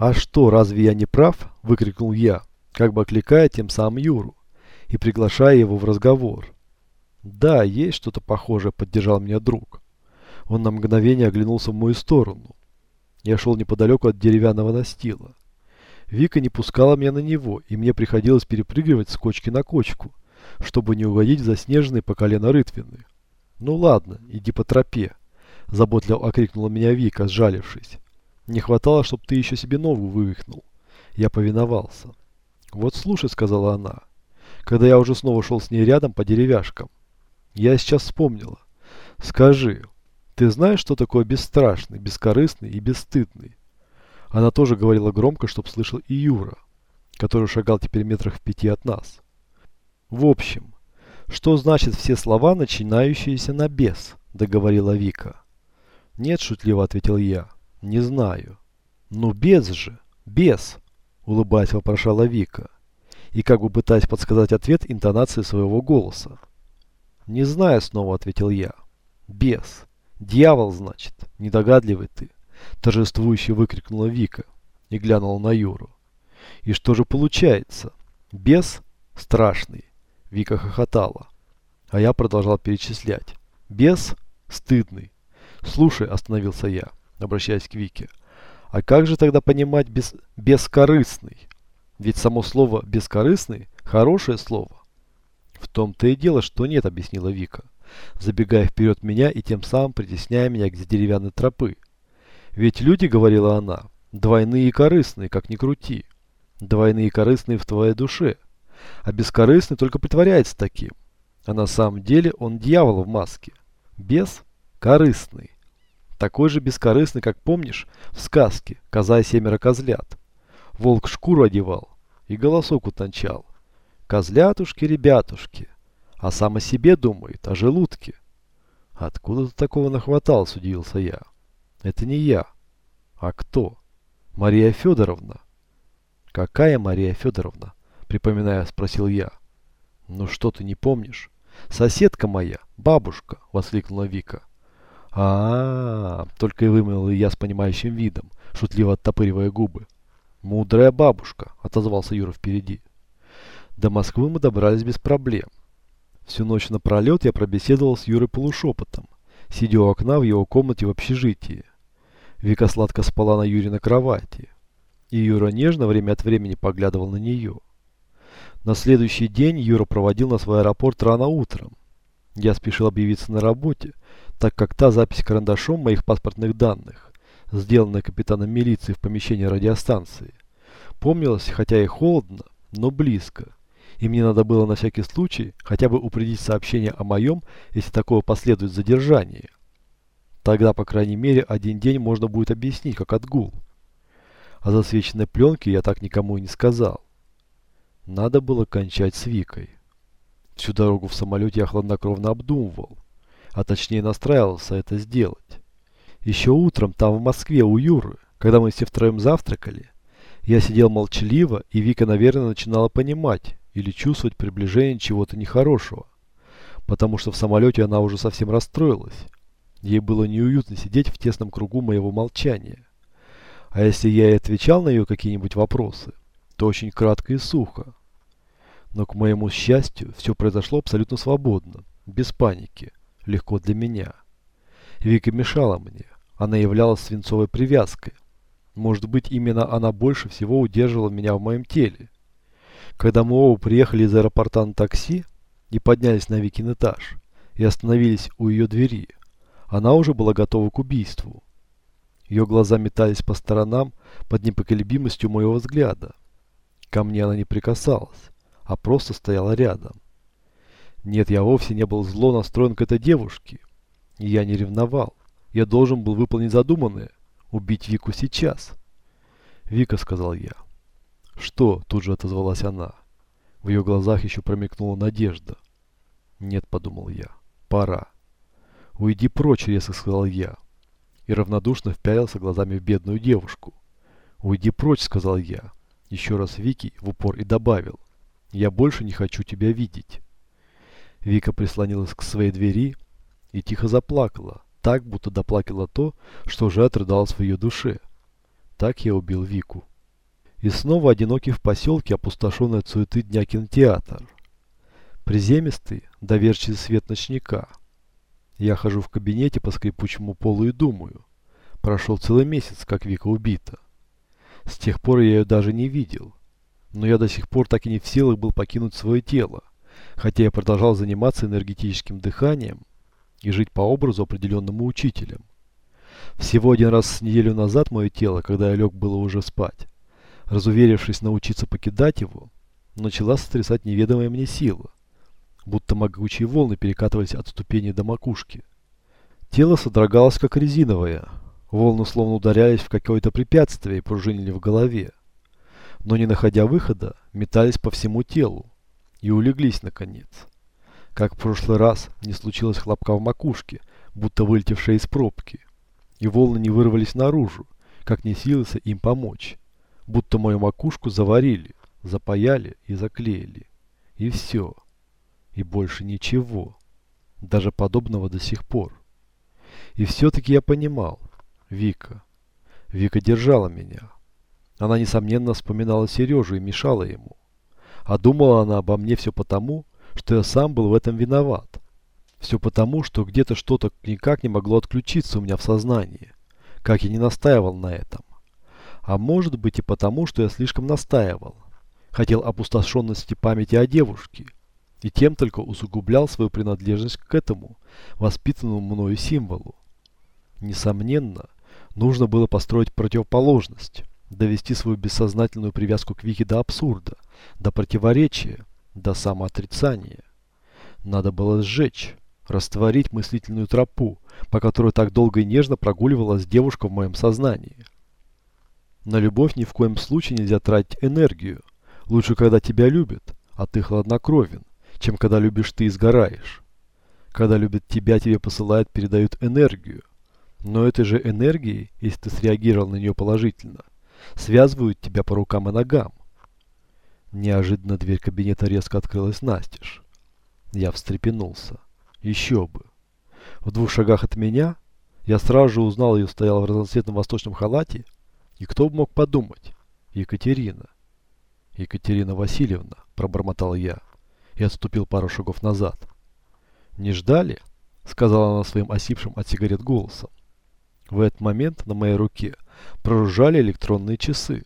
А что, разве я не прав? Выкрикнул я, как бы окликая тем самым Юру и приглашая его в разговор. Да, есть что-то похожее, поддержал меня друг. Он на мгновение оглянулся в мою сторону. Я шел неподалеку от деревянного настила. Вика не пускала меня на него, и мне приходилось перепрыгивать с кочки на кочку, чтобы не угодить в заснеженные по колено рытвины. «Ну ладно, иди по тропе», – заботливо окрикнула меня Вика, сжалившись. Не хватало, чтобы ты еще себе ногу вывихнул. Я повиновался. Вот слушай, сказала она, когда я уже снова шел с ней рядом по деревяшкам. Я сейчас вспомнила. Скажи, ты знаешь, что такое бесстрашный, бескорыстный и бесстыдный? Она тоже говорила громко, чтоб слышал и Юра, который шагал теперь метрах в пяти от нас. В общем, что значит все слова, начинающиеся на «бес», договорила Вика. «Нет», – шутливо ответил я. «Не знаю». «Ну, без же! Без!» – улыбаясь, вопрошала Вика. И как бы пытаясь подсказать ответ интонации своего голоса. «Не знаю», – снова ответил я. «Без! Дьявол, значит! Недогадливый ты!» – торжествующе выкрикнула Вика и глянула на Юру. «И что же получается? Без? Страшный!» – Вика хохотала. А я продолжал перечислять. «Без? Стыдный!» «Слушай», – остановился я обращаясь к Вике. А как же тогда понимать без... бескорыстный? Ведь само слово «бескорыстный» – хорошее слово. В том-то и дело, что нет, объяснила Вика, забегая вперед меня и тем самым притесняя меня к деревянной тропы. Ведь люди, говорила она, двойные и корыстные, как ни крути. Двойные и корыстные в твоей душе. А бескорыстный только притворяется таким. А на самом деле он дьявол в маске. Бес – корыстный такой же бескорыстный, как помнишь, в сказке «Коза и семеро козлят». Волк шкуру одевал и голосок утончал. «Козлятушки, ребятушки!» А сам о себе думает, о желудке. «Откуда ты такого нахватал?» – судился я. «Это не я. А кто?» «Мария Федоровна». «Какая Мария Федоровна?» – припоминая, спросил я. «Ну что ты не помнишь?» «Соседка моя, бабушка!» – воскликнула Вика а только и вымыл я с понимающим видом, шутливо оттопыривая губы. «Мудрая бабушка», — отозвался Юра впереди. До Москвы мы добрались без проблем. Всю ночь напролет я пробеседовал с Юрой полушепотом, сидя у окна в его комнате в общежитии. Вика сладко спала на Юре на кровати, и Юра нежно время от времени поглядывал на нее. На следующий день Юра проводил нас в аэропорт рано утром, я спешил объявиться на работе, так как та запись карандашом моих паспортных данных, сделанная капитаном милиции в помещении радиостанции. помнилась, хотя и холодно, но близко. И мне надо было на всякий случай хотя бы упредить сообщение о моем, если такого последует задержание. Тогда, по крайней мере, один день можно будет объяснить, как отгул. О засвеченной пленке я так никому и не сказал. Надо было кончать с Викой. Всю дорогу в самолете я хладнокровно обдумывал, а точнее настраивался это сделать. Еще утром там в Москве у Юры, когда мы все втроем завтракали, я сидел молчаливо, и Вика, наверное, начинала понимать или чувствовать приближение чего-то нехорошего, потому что в самолете она уже совсем расстроилась. Ей было неуютно сидеть в тесном кругу моего молчания. А если я и отвечал на ее какие-нибудь вопросы, то очень кратко и сухо, но, к моему счастью, все произошло абсолютно свободно, без паники, легко для меня. Вика мешала мне, она являлась свинцовой привязкой. Может быть, именно она больше всего удерживала меня в моем теле. Когда мы оба приехали из аэропорта на такси и поднялись на Викин этаж, и остановились у ее двери, она уже была готова к убийству. Ее глаза метались по сторонам под непоколебимостью моего взгляда. Ко мне она не прикасалась а просто стояла рядом. Нет, я вовсе не был зло настроен к этой девушке. Я не ревновал. Я должен был выполнить задуманное. Убить Вику сейчас. Вика, сказал я. Что? Тут же отозвалась она. В ее глазах еще промелькнула надежда. Нет, подумал я. Пора. Уйди прочь, резко сказал я. И равнодушно впялился глазами в бедную девушку. «Уйди прочь», — сказал я. Еще раз Вики в упор и добавил. Я больше не хочу тебя видеть». Вика прислонилась к своей двери и тихо заплакала, так, будто доплакала то, что уже отрыдалось в ее душе. Так я убил Вику. И снова одинокий в поселке, опустошенный от суеты дня кинотеатр. Приземистый, доверчивый свет ночника. Я хожу в кабинете по скрипучему полу и думаю. Прошел целый месяц, как Вика убита. С тех пор я ее даже не видел но я до сих пор так и не в силах был покинуть свое тело, хотя я продолжал заниматься энергетическим дыханием и жить по образу определенному учителем. Всего один раз с неделю назад мое тело, когда я лег было уже спать, разуверившись научиться покидать его, начала сотрясать неведомая мне сила, будто могучие волны перекатывались от ступени до макушки. Тело содрогалось как резиновое, волны словно ударялись в какое-то препятствие и пружинили в голове но не находя выхода, метались по всему телу и улеглись наконец. Как в прошлый раз не случилось хлопка в макушке, будто вылетевшая из пробки, и волны не вырвались наружу, как не силился им помочь, будто мою макушку заварили, запаяли и заклеили. И все. И больше ничего. Даже подобного до сих пор. И все-таки я понимал. Вика. Вика держала меня. Она, несомненно, вспоминала Сережу и мешала ему. А думала она обо мне все потому, что я сам был в этом виноват. Все потому, что где-то что-то никак не могло отключиться у меня в сознании, как я не настаивал на этом. А может быть и потому, что я слишком настаивал. Хотел опустошенности памяти о девушке, и тем только усугублял свою принадлежность к этому, воспитанному мною символу. Несомненно, нужно было построить противоположность довести свою бессознательную привязку к Вике до абсурда, до противоречия, до самоотрицания. Надо было сжечь, растворить мыслительную тропу, по которой так долго и нежно прогуливалась девушка в моем сознании. На любовь ни в коем случае нельзя тратить энергию. Лучше, когда тебя любят, а ты хладнокровен, чем когда любишь ты и сгораешь. Когда любят тебя, тебе посылают, передают энергию. Но этой же энергией, если ты среагировал на нее положительно, связывают тебя по рукам и ногам. Неожиданно дверь кабинета резко открылась настежь. Я встрепенулся. Еще бы. В двух шагах от меня я сразу же узнал ее стояла в разноцветном восточном халате. И кто бы мог подумать? Екатерина. Екатерина Васильевна, пробормотал я и отступил пару шагов назад. «Не ждали?» — сказала она своим осипшим от сигарет голосом. В этот момент на моей руке проружали электронные часы.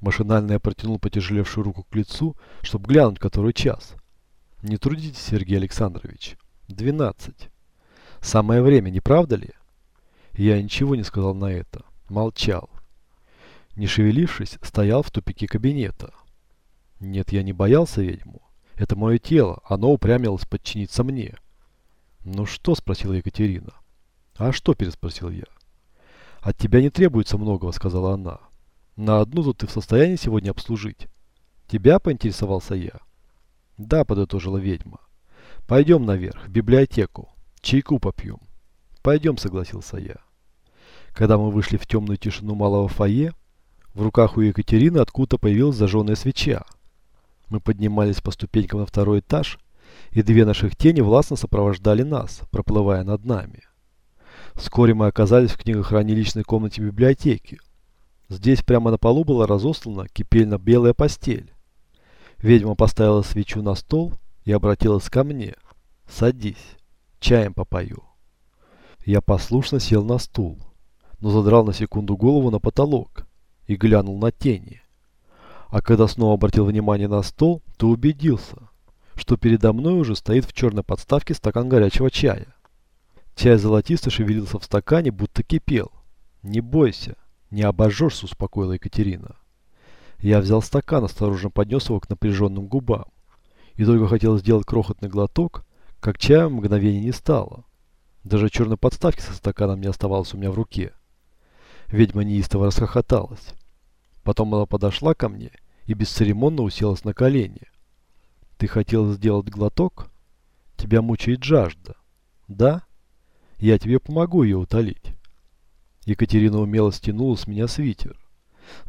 Машинально я протянул потяжелевшую руку к лицу, чтобы глянуть, который час. Не трудитесь, Сергей Александрович. 12. Самое время, не правда ли? Я ничего не сказал на это. Молчал. Не шевелившись, стоял в тупике кабинета. Нет, я не боялся ведьму. Это мое тело, оно упрямилось подчиниться мне. «Ну что?» – спросила Екатерина. «А что?» – переспросил я. «От тебя не требуется многого», – сказала она. «На одну тут ты в состоянии сегодня обслужить». «Тебя?» – поинтересовался я. «Да», – подытожила ведьма. «Пойдем наверх, в библиотеку. Чайку попьем». «Пойдем», – согласился я. Когда мы вышли в темную тишину малого фойе, в руках у Екатерины откуда-то появилась зажженная свеча. Мы поднимались по ступенькам на второй этаж, и две наших тени властно сопровождали нас, проплывая над нами. Вскоре мы оказались в книгохране личной комнате библиотеки. Здесь прямо на полу была разослана кипельно-белая постель. Ведьма поставила свечу на стол и обратилась ко мне. «Садись, чаем попою». Я послушно сел на стул, но задрал на секунду голову на потолок и глянул на тени. А когда снова обратил внимание на стол, то убедился, что передо мной уже стоит в черной подставке стакан горячего чая. Чай золотисто шевелился в стакане, будто кипел. «Не бойся, не обожжешься», — успокоила Екатерина. Я взял стакан, осторожно поднес его к напряженным губам. И только хотел сделать крохотный глоток, как чая мгновения не стало. Даже черной подставки со стаканом не оставалось у меня в руке. Ведьма неистово расхохоталась. Потом она подошла ко мне и бесцеремонно уселась на колени. «Ты хотел сделать глоток? Тебя мучает жажда. Да?» Я тебе помогу ее утолить». Екатерина умело стянула с меня свитер.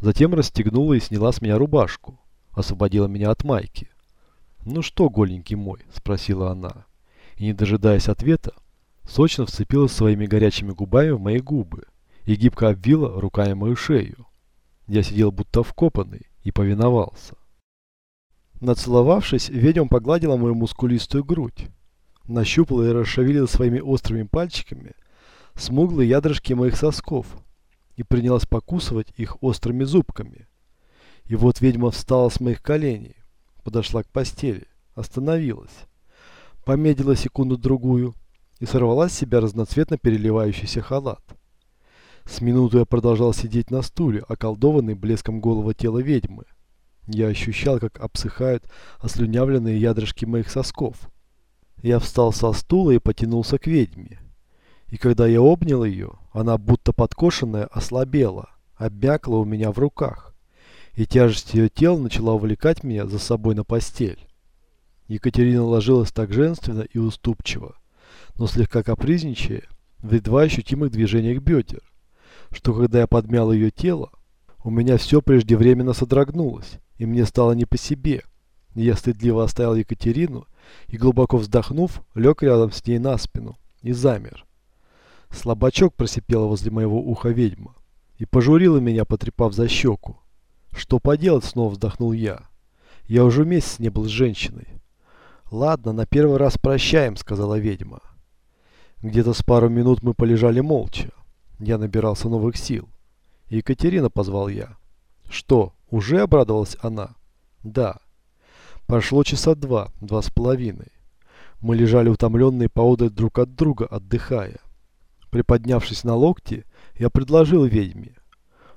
Затем расстегнула и сняла с меня рубашку. Освободила меня от майки. «Ну что, голенький мой?» – спросила она. И, не дожидаясь ответа, сочно вцепилась своими горячими губами в мои губы и гибко обвила руками мою шею. Я сидел будто вкопанный и повиновался. Нацеловавшись, ведьма погладила мою мускулистую грудь нащупал и расшевелил своими острыми пальчиками смуглые ядрышки моих сосков и принялась покусывать их острыми зубками. И вот ведьма встала с моих коленей, подошла к постели, остановилась, помедлила секунду-другую и сорвала с себя разноцветно переливающийся халат. С минуту я продолжал сидеть на стуле, околдованный блеском голого тела ведьмы. Я ощущал, как обсыхают ослюнявленные ядрышки моих сосков – я встал со стула и потянулся к ведьме. И когда я обнял ее, она будто подкошенная ослабела, обмякла у меня в руках. И тяжесть ее тела начала увлекать меня за собой на постель. Екатерина ложилась так женственно и уступчиво, но слегка капризничая, в едва ощутимых движениях бедер, что когда я подмял ее тело, у меня все преждевременно содрогнулось, и мне стало не по себе. Я стыдливо оставил Екатерину и, глубоко вздохнув, лег рядом с ней на спину и замер. Слабачок просипела возле моего уха ведьма и пожурила меня, потрепав за щеку. «Что поделать?» — снова вздохнул я. «Я уже месяц не был с женщиной». «Ладно, на первый раз прощаем», — сказала ведьма. Где-то с пару минут мы полежали молча. Я набирался новых сил. «Екатерина», — позвал я. «Что, уже обрадовалась она?» «Да». Прошло часа два, два с половиной. Мы лежали утомленные поодаль друг от друга, отдыхая. Приподнявшись на локти, я предложил ведьме.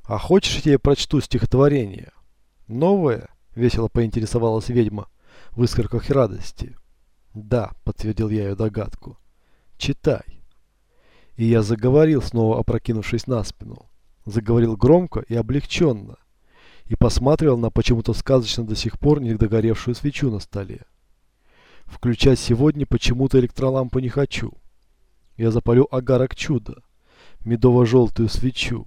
«А хочешь, я прочту стихотворение?» «Новое?» – весело поинтересовалась ведьма в искорках радости. «Да», – подтвердил я ее догадку. «Читай». И я заговорил, снова опрокинувшись на спину. Заговорил громко и облегченно и посматривал на почему-то сказочно до сих пор не догоревшую свечу на столе. Включать сегодня почему-то электролампу не хочу. Я запалю агарок чуда, медово-желтую свечу.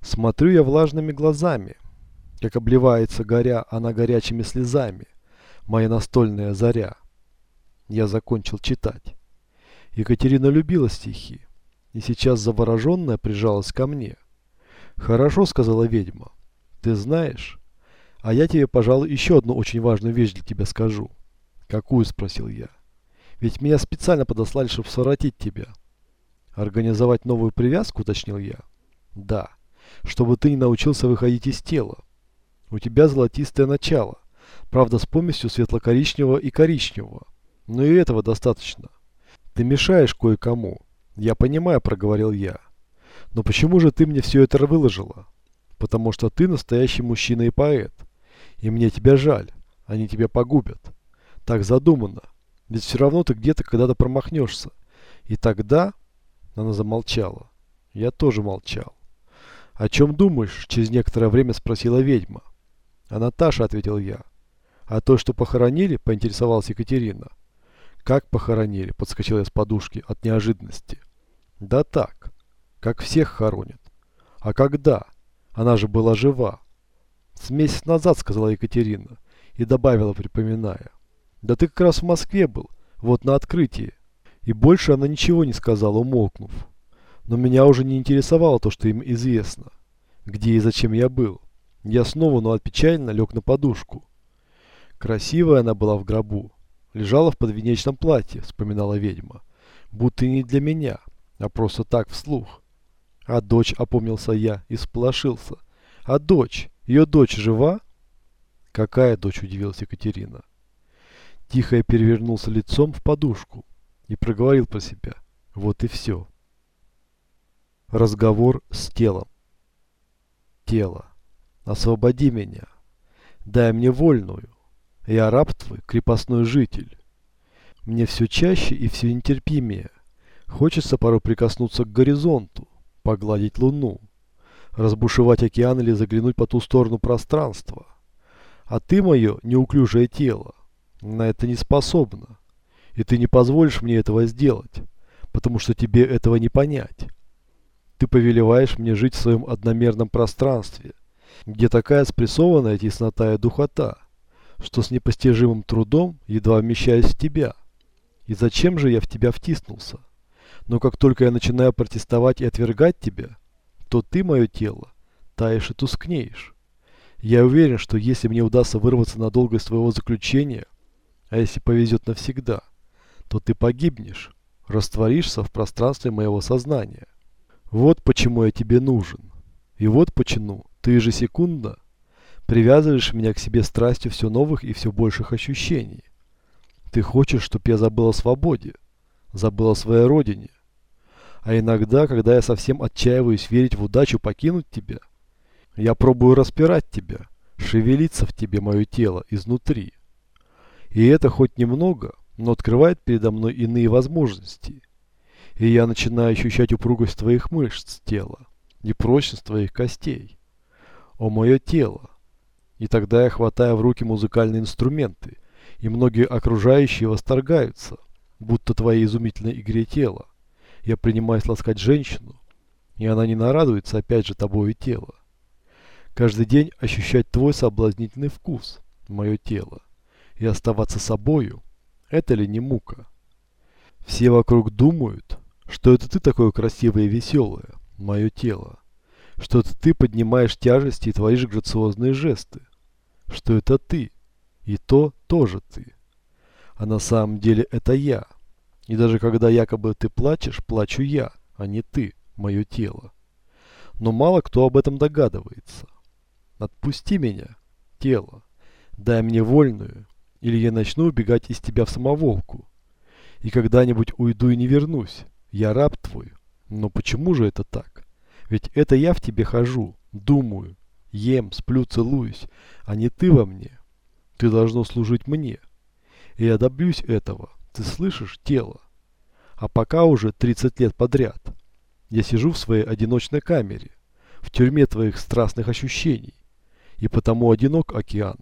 Смотрю я влажными глазами, как обливается горя она горячими слезами, моя настольная заря. Я закончил читать. Екатерина любила стихи, и сейчас завороженная прижалась ко мне. «Хорошо», — сказала ведьма, — ты знаешь? А я тебе, пожалуй, еще одну очень важную вещь для тебя скажу. Какую? Спросил я. Ведь меня специально подослали, чтобы своротить тебя. Организовать новую привязку, уточнил я. Да. Чтобы ты не научился выходить из тела. У тебя золотистое начало. Правда, с помесью светло-коричневого и коричневого. Но и этого достаточно. Ты мешаешь кое-кому. Я понимаю, проговорил я. Но почему же ты мне все это выложила? потому что ты настоящий мужчина и поэт. И мне тебя жаль, они тебя погубят. Так задумано. Ведь все равно ты где-то когда-то промахнешься. И тогда... Она замолчала. Я тоже молчал. «О чем думаешь?» – через некоторое время спросила ведьма. «А Наташа», – ответил я. «А то, что похоронили?» – поинтересовалась Екатерина. «Как похоронили?» – подскочил я с подушки от неожиданности. «Да так. Как всех хоронят. А когда?» Она же была жива. С месяц назад, сказала Екатерина, и добавила, припоминая. Да ты как раз в Москве был, вот на открытии. И больше она ничего не сказала, умолкнув. Но меня уже не интересовало то, что им известно. Где и зачем я был. Я снова, но отпечально, лег на подушку. Красивая она была в гробу. Лежала в подвенечном платье, вспоминала ведьма. Будто не для меня, а просто так вслух. А дочь, опомнился я и сполошился. А дочь? Ее дочь жива? Какая дочь, удивилась Екатерина. Тихо я перевернулся лицом в подушку и проговорил про себя. Вот и все. Разговор с телом. Тело, освободи меня. Дай мне вольную. Я раб твой, крепостной житель. Мне все чаще и все нетерпимее. Хочется порой прикоснуться к горизонту, погладить Луну, разбушевать океан или заглянуть по ту сторону пространства. А ты мое неуклюжее тело. На это не способна. И ты не позволишь мне этого сделать, потому что тебе этого не понять. Ты повелеваешь мне жить в своем одномерном пространстве, где такая спрессованная теснота и духота, что с непостижимым трудом едва вмещаюсь в тебя. И зачем же я в тебя втиснулся? Но как только я начинаю протестовать и отвергать тебя, то ты, мое тело, таешь и тускнеешь. Я уверен, что если мне удастся вырваться надолго из твоего заключения, а если повезет навсегда, то ты погибнешь, растворишься в пространстве моего сознания. Вот почему я тебе нужен. И вот почему ты ежесекундно привязываешь меня к себе страстью все новых и все больших ощущений. Ты хочешь, чтобы я забыл о свободе, забыл о своей родине, а иногда, когда я совсем отчаиваюсь верить в удачу покинуть тебя, я пробую распирать тебя, шевелиться в тебе мое тело изнутри. И это хоть немного, но открывает передо мной иные возможности. И я начинаю ощущать упругость твоих мышц тела и прочность твоих костей. О, мое тело! И тогда я хватаю в руки музыкальные инструменты, и многие окружающие восторгаются, будто твоей изумительной игре тела я принимаюсь ласкать женщину, и она не нарадуется опять же тобою тело. Каждый день ощущать твой соблазнительный вкус, мое тело, и оставаться собою, это ли не мука? Все вокруг думают, что это ты такое красивое и веселое, мое тело, что это ты поднимаешь тяжести и творишь грациозные жесты, что это ты, и то тоже ты. А на самом деле это я – и даже когда якобы ты плачешь, плачу я, а не ты, мое тело. Но мало кто об этом догадывается. Отпусти меня, тело, дай мне вольную, или я начну убегать из тебя в самоволку. И когда-нибудь уйду и не вернусь, я раб твой. Но почему же это так? Ведь это я в тебе хожу, думаю, ем, сплю, целуюсь, а не ты во мне. Ты должно служить мне. И я добьюсь этого, ты слышишь, тело? А пока уже 30 лет подряд. Я сижу в своей одиночной камере, в тюрьме твоих страстных ощущений. И потому одинок океан.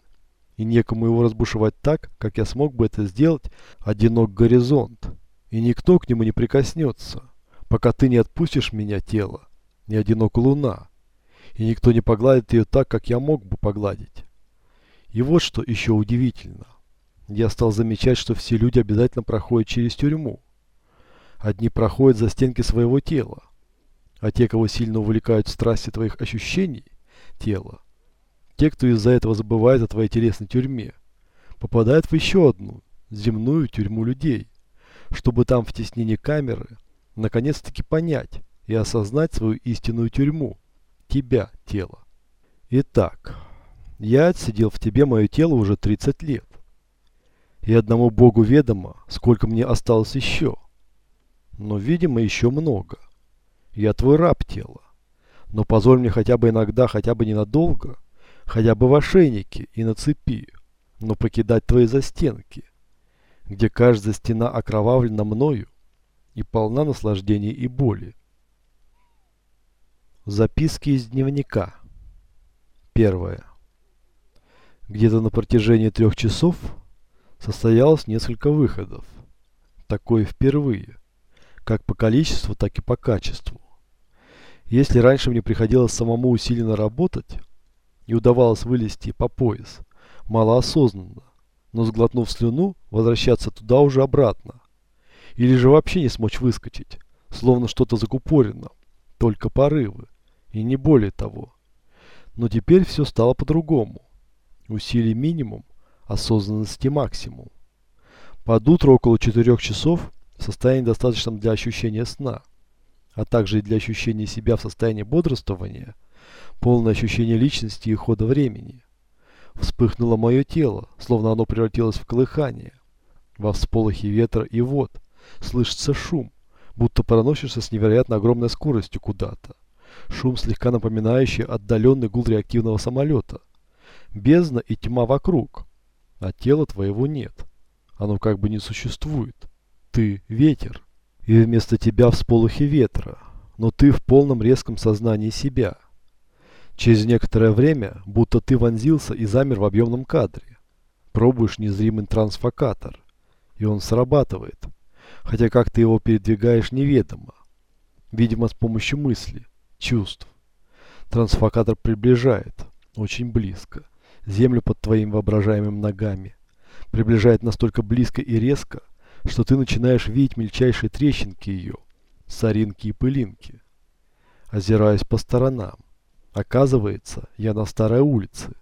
И некому его разбушевать так, как я смог бы это сделать, одинок горизонт. И никто к нему не прикоснется, пока ты не отпустишь меня тело. Не одинок луна. И никто не погладит ее так, как я мог бы погладить. И вот что еще удивительно – я стал замечать, что все люди обязательно проходят через тюрьму. Одни проходят за стенки своего тела, а те, кого сильно увлекают страсти твоих ощущений тела, те, кто из-за этого забывает о твоей телесной тюрьме, попадают в еще одну, земную тюрьму людей, чтобы там в теснении камеры наконец-таки понять и осознать свою истинную тюрьму, тебя, тело. Итак, я отсидел в тебе мое тело уже 30 лет и одному Богу ведомо, сколько мне осталось еще. Но, видимо, еще много. Я твой раб тела. Но позволь мне хотя бы иногда, хотя бы ненадолго, хотя бы в ошейнике и на цепи, но покидать твои застенки, где каждая стена окровавлена мною и полна наслаждений и боли. Записки из дневника. Первое. Где-то на протяжении трех часов состоялось несколько выходов. Такое впервые, как по количеству, так и по качеству. Если раньше мне приходилось самому усиленно работать, и удавалось вылезти по пояс, малоосознанно, но сглотнув слюну, возвращаться туда уже обратно. Или же вообще не смочь выскочить, словно что-то закупорено, только порывы, и не более того. Но теперь все стало по-другому. Усилий минимум, осознанности максимум. Под утро около 4 часов состояние достаточно для ощущения сна, а также и для ощущения себя в состоянии бодрствования, полное ощущение личности и хода времени. Вспыхнуло мое тело, словно оно превратилось в колыхание. Во всполохе ветра и вод слышится шум, будто проносишься с невероятно огромной скоростью куда-то. Шум, слегка напоминающий отдаленный гул реактивного самолета. Бездна и тьма вокруг – а тела твоего нет. Оно как бы не существует. Ты – ветер. И вместо тебя всполохи ветра, но ты в полном резком сознании себя. Через некоторое время, будто ты вонзился и замер в объемном кадре. Пробуешь незримый трансфокатор, и он срабатывает, хотя как ты его передвигаешь неведомо. Видимо, с помощью мысли, чувств. Трансфокатор приближает, очень близко землю под твоими воображаемыми ногами. Приближает настолько близко и резко, что ты начинаешь видеть мельчайшие трещинки ее, соринки и пылинки. Озираясь по сторонам, оказывается, я на старой улице,